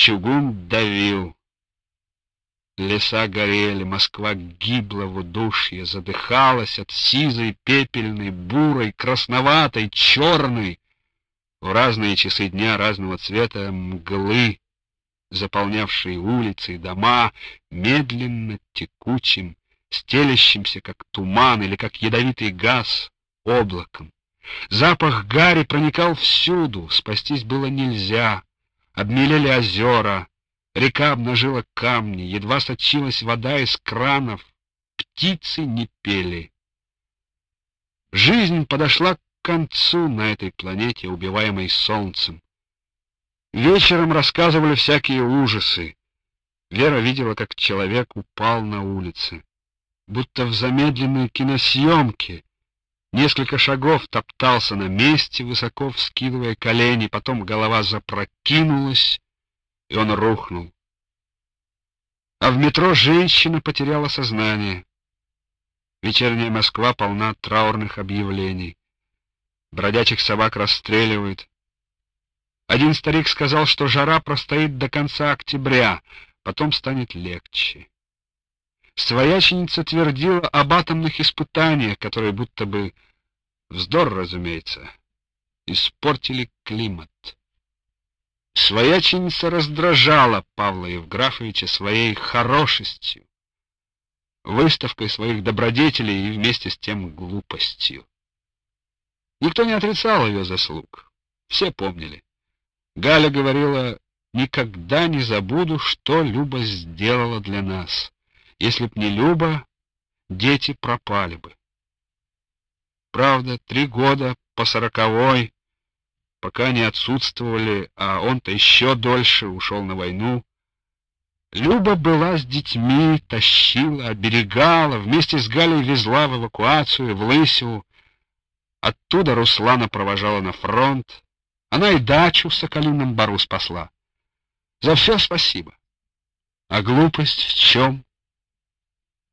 чугун давил. Леса горели, Москва гибла в удушье, задыхалась от сизой, пепельной, бурой, красноватой, черной, в разные часы дня разного цвета мглы, заполнявшие улицы и дома, медленно текучим, стелящимся, как туман или как ядовитый газ, облаком. Запах гари проникал всюду, спастись было нельзя. Обмелели озера, река обнажила камни, едва сочилась вода из кранов, птицы не пели. Жизнь подошла к концу на этой планете, убиваемой солнцем. Вечером рассказывали всякие ужасы. Вера видела, как человек упал на улице, будто в замедленной киносъемке. Несколько шагов топтался на месте, высоко вскидывая колени, потом голова запрокинулась, и он рухнул. А в метро женщина потеряла сознание. Вечерняя Москва полна траурных объявлений. Бродячих собак расстреливают. Один старик сказал, что жара простоит до конца октября, потом станет легче. Свояченица твердила об атомных испытаниях, которые будто бы, вздор, разумеется, испортили климат. Свояченица раздражала Павла Евграфовича своей хорошестью, выставкой своих добродетелей и вместе с тем глупостью. Никто не отрицал ее заслуг, все помнили. Галя говорила, никогда не забуду, что Люба сделала для нас. Если б не Люба, дети пропали бы. Правда, три года по сороковой, пока не отсутствовали, а он-то еще дольше ушел на войну. Люба была с детьми, тащила, оберегала, вместе с Галей везла в эвакуацию, в Лысеву. Оттуда Руслана провожала на фронт. Она и дачу в Соколином бару спасла. За все спасибо. А глупость в чем?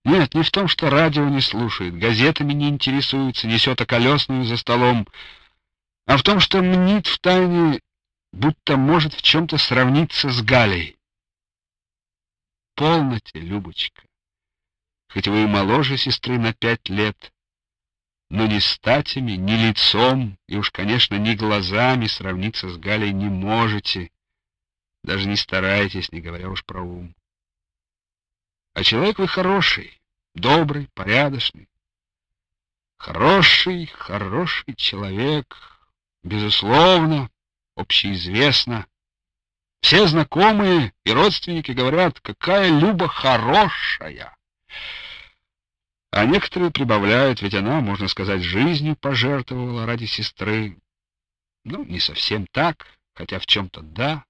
Нет, не в том, что радио не слушает, газетами не интересуется, несет околесную за столом, а в том, что мнит в тайне, будто может в чем-то сравниться с Галей. Полноте, Любочка. Хоть вы и моложе сестры на пять лет, но ни статями, ни лицом, и уж, конечно, ни глазами сравниться с Галей не можете. Даже не старайтесь, не говоря уж про ум. А человек вы хороший, добрый, порядочный. Хороший, хороший человек, безусловно, общеизвестно. Все знакомые и родственники говорят, какая Люба хорошая. А некоторые прибавляют, ведь она, можно сказать, жизнью пожертвовала ради сестры. Ну, не совсем так, хотя в чем-то да.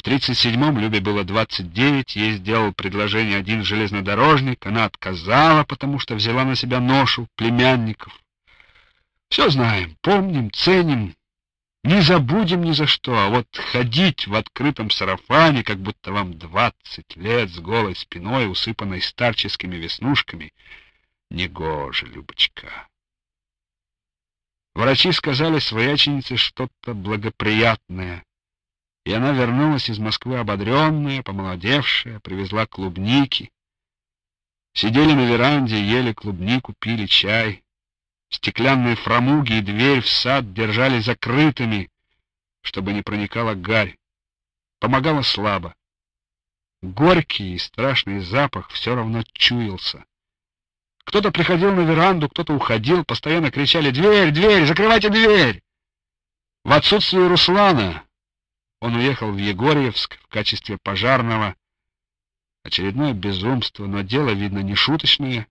В 37-м Любе было 29, ей сделал предложение один железнодорожник, она отказала, потому что взяла на себя ношу племянников. Все знаем, помним, ценим, не забудем ни за что, а вот ходить в открытом сарафане, как будто вам двадцать лет с голой спиной, усыпанной старческими веснушками, негоже, Любочка. Врачи сказали свояченице что-то благоприятное, и она вернулась из Москвы ободренная, помолодевшая, привезла клубники. Сидели на веранде, ели клубнику, пили чай. Стеклянные фрамуги и дверь в сад держали закрытыми, чтобы не проникала гарь. Помогало слабо. Горький и страшный запах все равно чуялся. Кто-то приходил на веранду, кто-то уходил, постоянно кричали «Дверь! Дверь! Закрывайте дверь!» В отсутствие Руслана он уехал в Егорьевск в качестве пожарного. Очередное безумство, но дело, видно, не шуточное.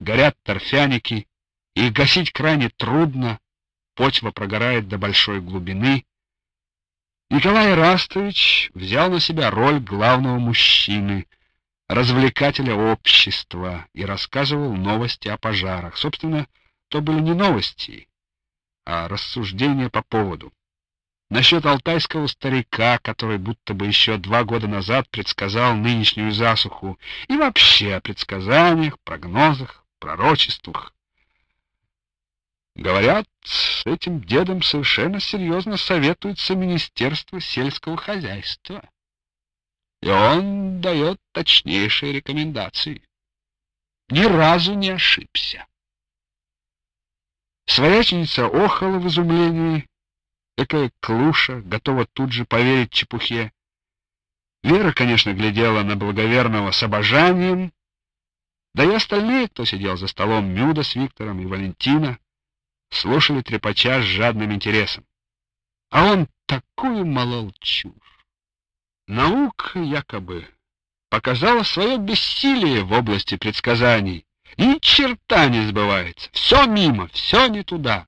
Горят торфяники, их гасить крайне трудно, почва прогорает до большой глубины. Николай Растович взял на себя роль главного мужчины, развлекателя общества, и рассказывал новости о пожарах. Собственно, то были не новости, а рассуждения по поводу. Насчет алтайского старика, который будто бы еще два года назад предсказал нынешнюю засуху, и вообще о предсказаниях, прогнозах, пророчествах. Говорят, с этим дедом совершенно серьезно советуется Министерство сельского хозяйства. и он дает точнейшие рекомендации. Ни разу не ошибся. Свояченица охала в изумлении, Какая клуша, готова тут же поверить чепухе. Вера, конечно, глядела на благоверного с обожанием, да и остальные, кто сидел за столом, Мюда с Виктором и Валентина, слушали трепача с жадным интересом. А он такую молол чушь. Наука якобы показала свое бессилие в области предсказаний. Ни черта не сбывается. Все мимо, все не туда.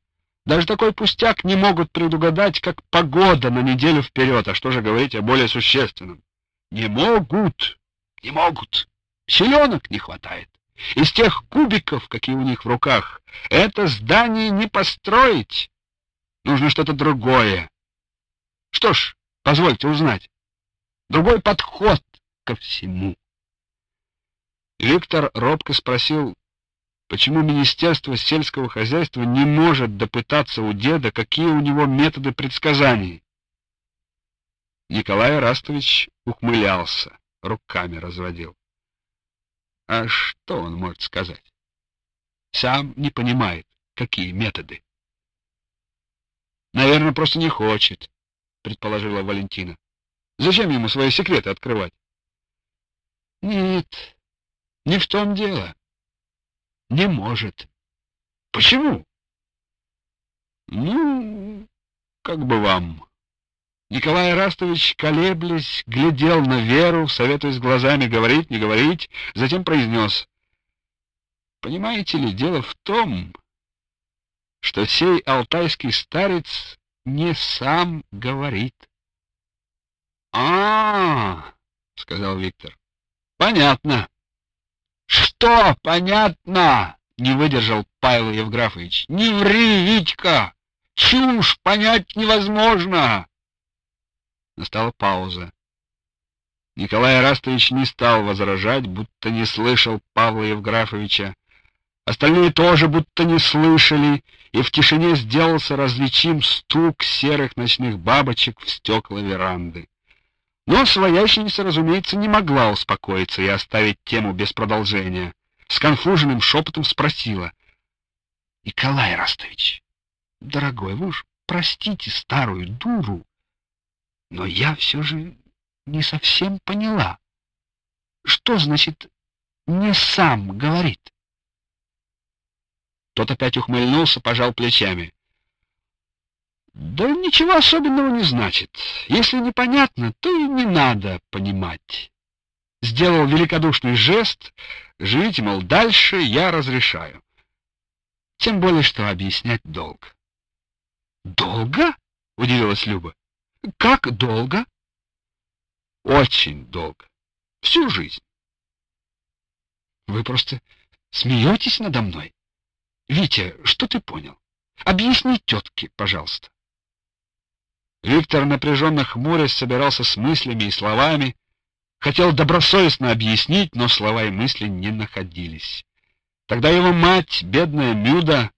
Даже такой пустяк не могут предугадать, как погода на неделю вперед, а что же говорить о более существенном? Не могут, не могут. Селенок не хватает. Из тех кубиков, какие у них в руках, это здание не построить. Нужно что-то другое. Что ж, позвольте узнать. Другой подход ко всему. Виктор робко спросил, почему Министерство сельского хозяйства не может допытаться у деда, какие у него методы предсказаний. Николай Растович ухмылялся, руками разводил. А что он может сказать? Сам не понимает, какие методы. Наверное, просто не хочет, предположила Валентина. Зачем ему свои секреты открывать? Нет, не в том дело. Не может. Почему? Ну, как бы вам. Николай Растович, колеблясь, глядел на Веру, советуясь глазами говорить, не говорить, затем произнес. Понимаете ли, дело в том, что сей алтайский старец не сам говорит. А, -а, -а сказал Виктор. Понятно. Что понятно? Не выдержал Павел Евграфович. Не ври, Витька. Чушь понять невозможно. Настала пауза. Николай Растович не стал возражать, будто не слышал Павла Евграфовича. Остальные тоже будто не слышали, и в тишине сделался различим стук серых ночных бабочек в стекла веранды. Но свояченица, разумеется, не могла успокоиться и оставить тему без продолжения. С конфуженным шепотом спросила. — Николай Растович, дорогой, вы уж простите старую дуру, но я все же не совсем поняла. Что значит «не сам говорит»? Тот опять ухмыльнулся, пожал плечами. Да ничего особенного не значит. Если непонятно, то и не надо понимать. Сделал великодушный жест, живите, мол, дальше, я разрешаю. Тем более, что объяснять долго. Долго? Удивилась Люба. Как долго? Очень долго. Всю жизнь. Вы просто смеетесь надо мной? Витя, что ты понял? Объясни тетке, пожалуйста. Виктор напряженно хмурясь собирался с мыслями и словами, хотел добросовестно объяснить, но слова и мысли не находились. Тогда его мать, бедная Мюда,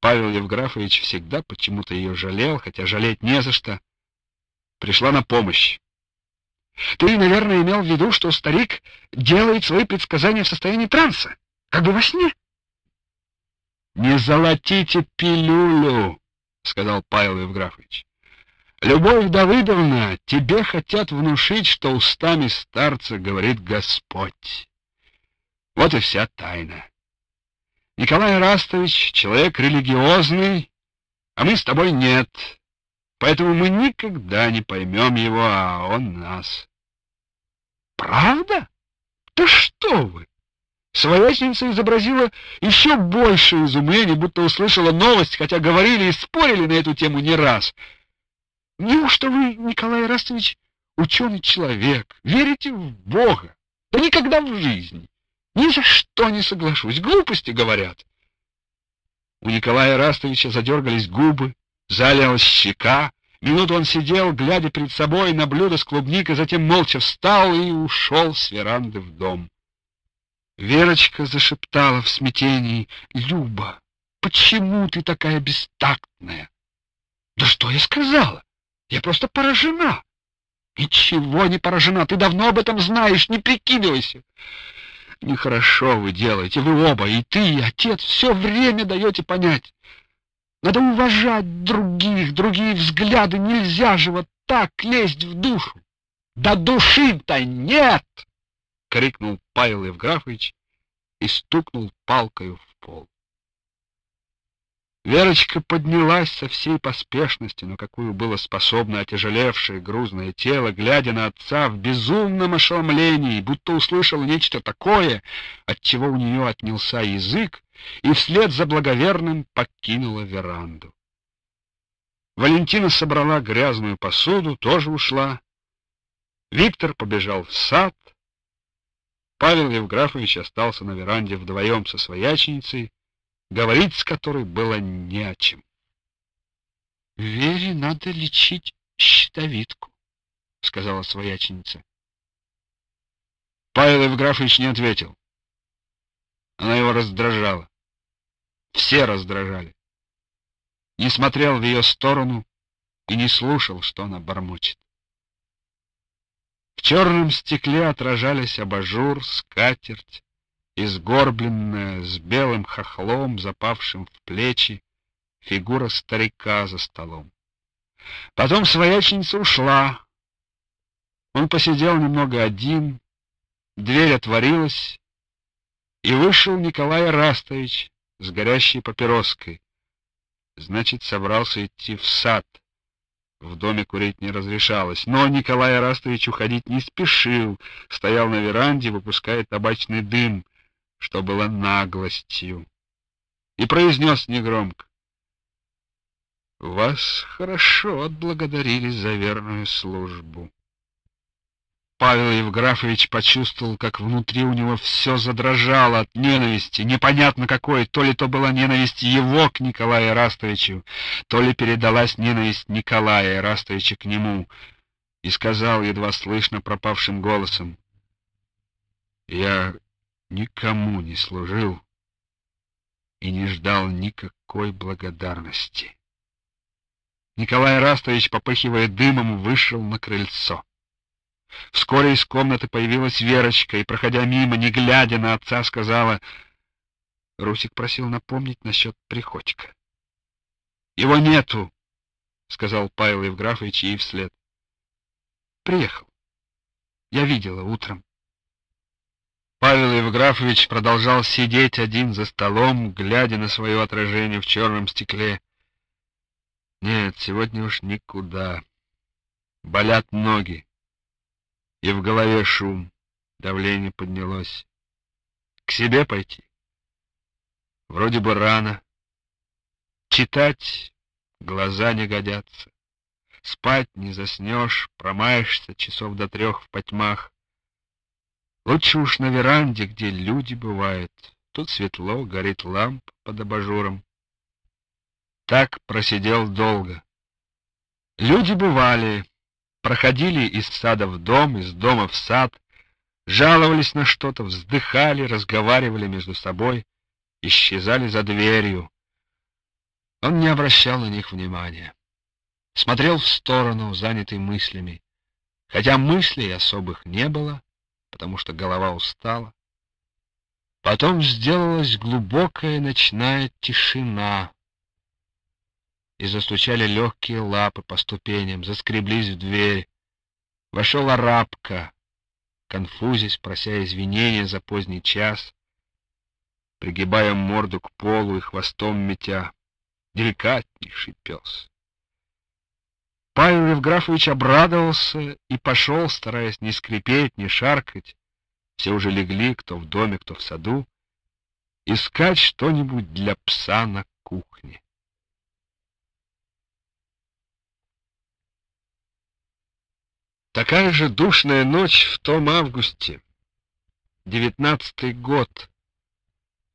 Павел Евграфович всегда почему-то ее жалел, хотя жалеть не за что, пришла на помощь. Ты, наверное, имел в виду, что старик делает свои предсказания в состоянии транса, как бы во сне? Не золотите пилюлю, сказал Павел Евграфович. Любовь Давыдовна, тебе хотят внушить, что устами старца говорит Господь. Вот и вся тайна. Николай Растович человек религиозный, а мы с тобой нет. Поэтому мы никогда не поймем его, а он нас. Правда? Да что вы? Свояченица изобразила еще больше изумления, будто услышала новость, хотя говорили и спорили на эту тему не раз — Неужто вы, Николай Растович, ученый человек, верите в Бога? Да никогда в жизни. Ни за что не соглашусь. Глупости говорят. У Николая Растовича задергались губы, залилась щека. Минуту он сидел, глядя перед собой на блюдо с клубникой, затем молча встал и ушел с веранды в дом. Верочка зашептала в смятении: "Люба, почему ты такая бестактная?" "Да что я сказала? Я просто поражена. Ничего не поражена, ты давно об этом знаешь, не прикидывайся. Нехорошо вы делаете, вы оба, и ты, и отец, все время даете понять. Надо уважать других, другие взгляды, нельзя же вот так лезть в душу. Да души-то нет! — крикнул Павел Евграфович и стукнул палкою в пол. Верочка поднялась со всей поспешностью, на какую было способно отяжелевшее грузное тело, глядя на отца в безумном ошеломлении, будто услышала нечто такое, от чего у нее отнялся язык, и вслед за благоверным покинула веранду. Валентина собрала грязную посуду, тоже ушла. Виктор побежал в сад. Павел Евграфович остался на веранде вдвоем со свояченицей, говорить с которой было не о чем. Вере надо лечить щитовидку, сказала свояченица. Павел Евграфович не ответил. Она его раздражала. Все раздражали. Не смотрел в ее сторону и не слушал, что она бормочет. В черном стекле отражались абажур, скатерть, изгорбленная, с белым хохлом, запавшим в плечи, фигура старика за столом. Потом свояченица ушла. Он посидел немного один, дверь отворилась, и вышел Николай Растович с горящей папироской. Значит, собрался идти в сад. В доме курить не разрешалось, но Николай Арастович уходить не спешил, стоял на веранде, выпуская табачный дым — что было наглостью, и произнес негромко. «Вас хорошо отблагодарили за верную службу». Павел Евграфович почувствовал, как внутри у него все задрожало от ненависти, непонятно какой, то ли то была ненависть его к Николаю Растовичу, то ли передалась ненависть Николая Растовича к нему, и сказал едва слышно пропавшим голосом, «Я никому не служил и не ждал никакой благодарности. Николай Растович, попыхивая дымом, вышел на крыльцо. Вскоре из комнаты появилась Верочка и, проходя мимо, не глядя на отца, сказала, Русик просил напомнить насчет Приходько. — Его нету, — сказал Павел Евграфович ей вслед. — Приехал. Я видела утром. Павел Евграфович продолжал сидеть один за столом, глядя на свое отражение в черном стекле. Нет, сегодня уж никуда. Болят ноги. И в голове шум. Давление поднялось. К себе пойти? Вроде бы рано. Читать глаза не годятся. Спать не заснешь, промаешься часов до трех в потьмах. Лучше уж на веранде, где люди бывают. Тут светло, горит ламп под абажуром. Так просидел долго. Люди бывали, проходили из сада в дом, из дома в сад, жаловались на что-то, вздыхали, разговаривали между собой, исчезали за дверью. Он не обращал на них внимания. Смотрел в сторону, занятый мыслями. Хотя мыслей особых не было, потому что голова устала. Потом сделалась глубокая ночная тишина, и застучали легкие лапы по ступеням, заскреблись в дверь. Вошел арабка, конфузясь, прося извинения за поздний час, пригибая морду к полу и хвостом метя. Деликатнейший пес. Павел Евграфович обрадовался и пошел, стараясь не скрипеть, не шаркать. Все уже легли, кто в доме, кто в саду, искать что-нибудь для пса на кухне. Такая же душная ночь в том августе, девятнадцатый год,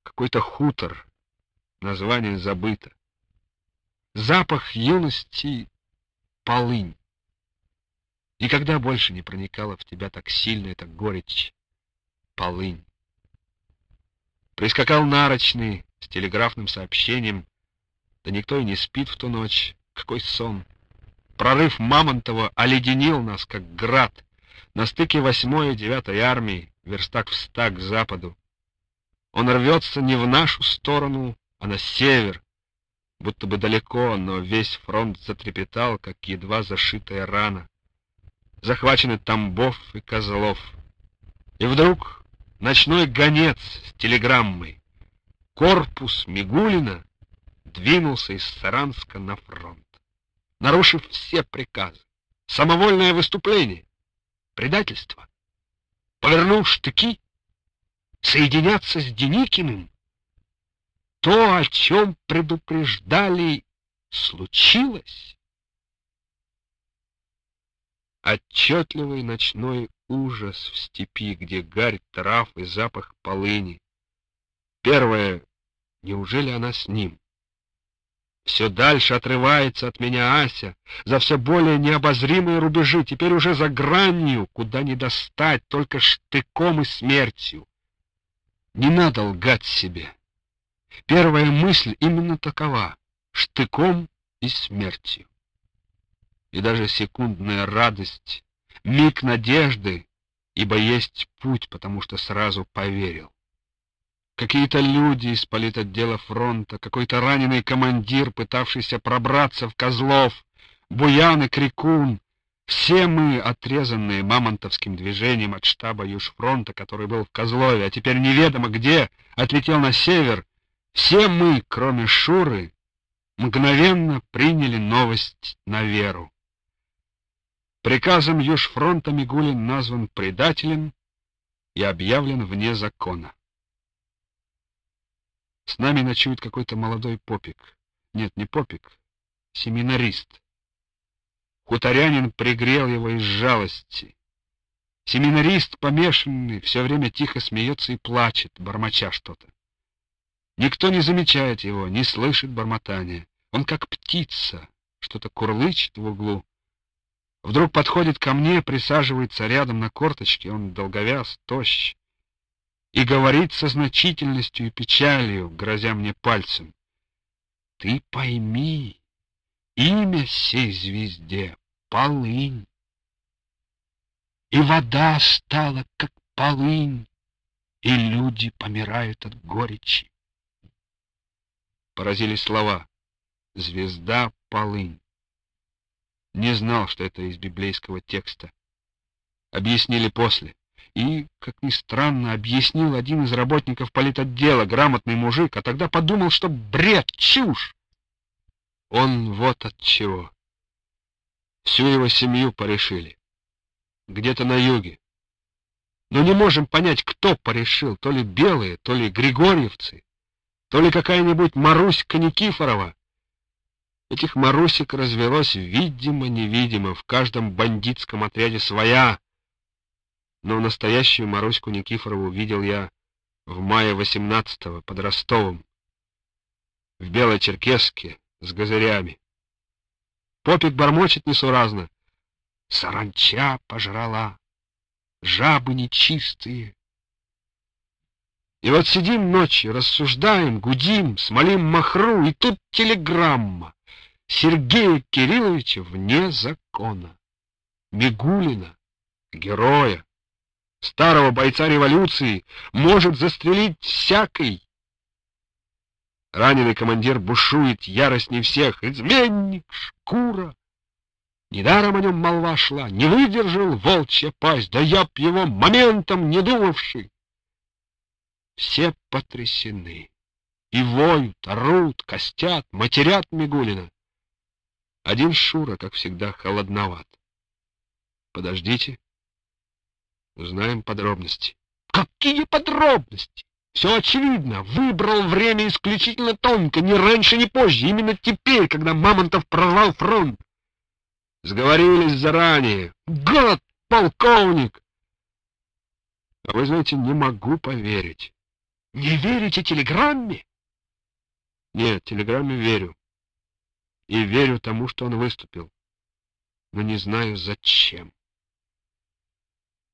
какой-то хутор, название забыто. Запах юности полынь. Никогда больше не проникала в тебя так сильно эта горечь. Полынь. Прискакал нарочный с телеграфным сообщением. Да никто и не спит в ту ночь. Какой сон. Прорыв Мамонтова оледенил нас, как град, на стыке 8 и 9 армии, верстак в ста к западу. Он рвется не в нашу сторону, а на север, будто бы далеко, но весь фронт затрепетал, как едва зашитая рана. Захвачены Тамбов и Козлов. И вдруг ночной гонец с телеграммой. Корпус Мигулина двинулся из Саранска на фронт, нарушив все приказы. Самовольное выступление, предательство. Повернул штыки, соединяться с Деникиным. То, о чем предупреждали, случилось. Отчетливый ночной ужас в степи, где гарь трав и запах полыни. Первое, неужели она с ним? Все дальше отрывается от меня Ася, за все более необозримые рубежи, теперь уже за гранью, куда не достать, только штыком и смертью. Не надо лгать себе. Первая мысль именно такова — штыком и смертью. И даже секундная радость, миг надежды, ибо есть путь, потому что сразу поверил. Какие-то люди из политотдела фронта, какой-то раненый командир, пытавшийся пробраться в Козлов, Буян и Крикун. Все мы, отрезанные мамонтовским движением от штаба Южфронта, который был в Козлове, а теперь неведомо где, отлетел на север, все мы, кроме Шуры, мгновенно приняли новость на веру. Приказом Южфронта Мигулин назван предателем и объявлен вне закона. С нами ночует какой-то молодой попик. Нет, не попик, семинарист. Хуторянин пригрел его из жалости. Семинарист, помешанный, все время тихо смеется и плачет, бормоча что-то. Никто не замечает его, не слышит бормотания. Он как птица, что-то курлычет в углу. Вдруг подходит ко мне, присаживается рядом на корточке, он долговяз, тощ и говорит со значительностью и печалью, грозя мне пальцем. Ты пойми, имя сей звезде — полынь. И вода стала, как полынь, и люди помирают от горечи. Поразили слова «звезда полынь». Не знал, что это из библейского текста. Объяснили после. И, как ни странно, объяснил один из работников политотдела, грамотный мужик, а тогда подумал, что бред, чушь. Он вот от чего. Всю его семью порешили. Где-то на юге. Но не можем понять, кто порешил, то ли белые, то ли григорьевцы, то ли какая-нибудь Маруська Никифорова. Этих Марусик развелось видимо-невидимо, в каждом бандитском отряде своя, но настоящую Маруську Никифорову видел я в мае 18-го под Ростовом, в белой черкеске с газырями. Попик бормочет несуразно. Саранча пожрала, жабы нечистые. И вот сидим ночью, рассуждаем, гудим, смолим махру, и тут телеграмма. Сергея Кирилловича вне закона. Мигулина, героя, старого бойца революции, может застрелить всякий. Раненый командир бушует яростней всех. Изменник, шкура. Недаром о нем молва шла, не выдержал волчья пасть, да я б его моментом не думавший. Все потрясены. И воют, орут, костят, матерят Мигулина. Один Шура, как всегда, холодноват. Подождите, Узнаем подробности. Какие подробности? Все очевидно. Выбрал время исключительно тонко, ни раньше, ни позже. Именно теперь, когда Мамонтов прорвал фронт. Сговорились заранее. Гад, полковник! А вы знаете, не могу поверить. Не верите телеграмме? Нет, телеграмме верю. И верю тому, что он выступил. Но не знаю, зачем.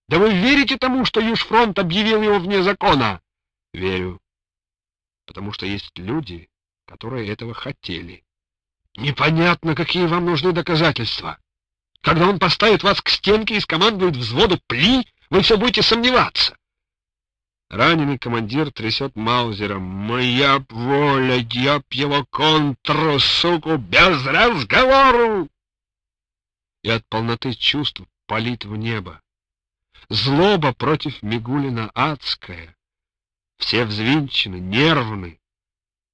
Да вы верите тому, что Южфронт объявил его вне закона? Верю. Потому что есть люди, которые этого хотели. Непонятно, какие вам нужны доказательства. Когда он поставит вас к стенке и скомандует взводу «Пли», вы все будете сомневаться. Раненый командир трясет маузером. «Моя воля, я его контру, суку, без разговору!» И от полноты чувств палит в небо. Злоба против Мигулина адская. Все взвинчены, нервны,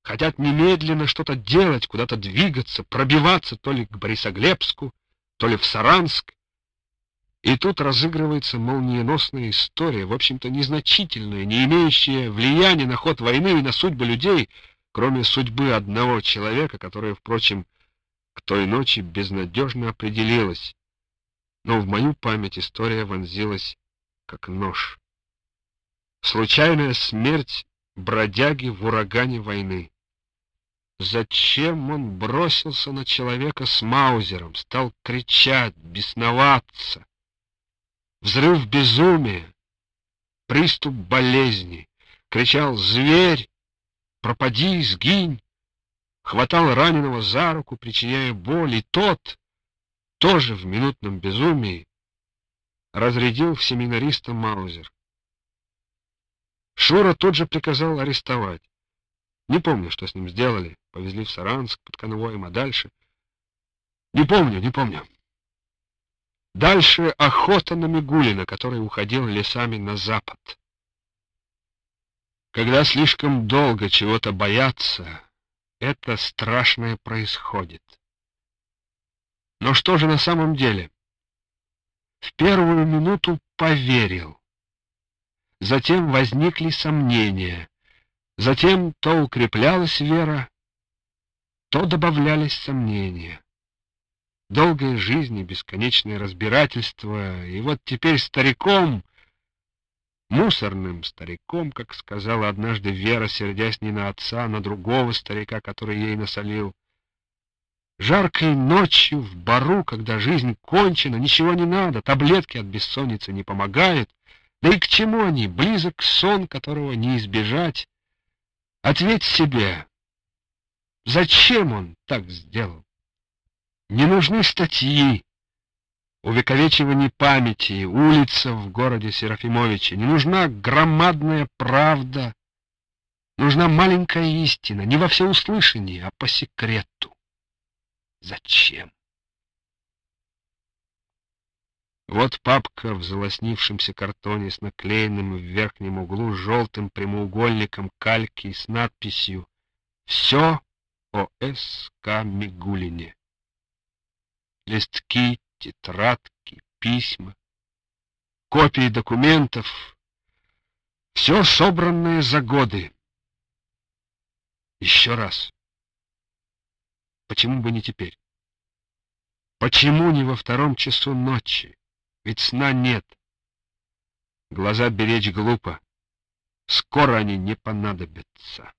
хотят немедленно что-то делать, куда-то двигаться, пробиваться то ли к Борисоглебску, то ли в Саранск. И тут разыгрывается молниеносная история, в общем-то незначительная, не имеющая влияния на ход войны и на судьбы людей, кроме судьбы одного человека, которая, впрочем, к той ночи безнадежно определилась. Но в мою память история вонзилась как нож. Случайная смерть бродяги в урагане войны. Зачем он бросился на человека с маузером, стал кричать, бесноваться? Взрыв безумия, приступ болезни. Кричал «Зверь! Пропади, сгинь!» Хватал раненого за руку, причиняя боль, и тот, тоже в минутном безумии, разрядил в семинариста Маузер. Шура тут же приказал арестовать. Не помню, что с ним сделали. Повезли в Саранск под конвоем, а дальше... Не помню, не помню. Дальше охота на Мигулина, который уходил лесами на запад. Когда слишком долго чего-то бояться, это страшное происходит. Но что же на самом деле? В первую минуту поверил. Затем возникли сомнения. Затем то укреплялась вера, то добавлялись сомнения. Долгая жизнь и бесконечное разбирательство, и вот теперь стариком, мусорным стариком, как сказала однажды Вера, сердясь не на отца, а на другого старика, который ей насолил. Жаркой ночью в бару, когда жизнь кончена, ничего не надо, таблетки от бессонницы не помогают, да и к чему они, близок сон, которого не избежать, Ответь себе, зачем он так сделал? Не нужны статьи, увековечивание памяти, улица в городе Серафимовиче. Не нужна громадная правда. Нужна маленькая истина, не во всеуслышании, а по секрету. Зачем? Вот папка в залоснившемся картоне с наклеенным в верхнем углу желтым прямоугольником кальки с надписью «Все о С.К. Мигулине». Листки, тетрадки, письма, копии документов, все собранное за годы. Еще раз. Почему бы не теперь? Почему не во втором часу ночи? Ведь сна нет. Глаза беречь глупо. Скоро они не понадобятся.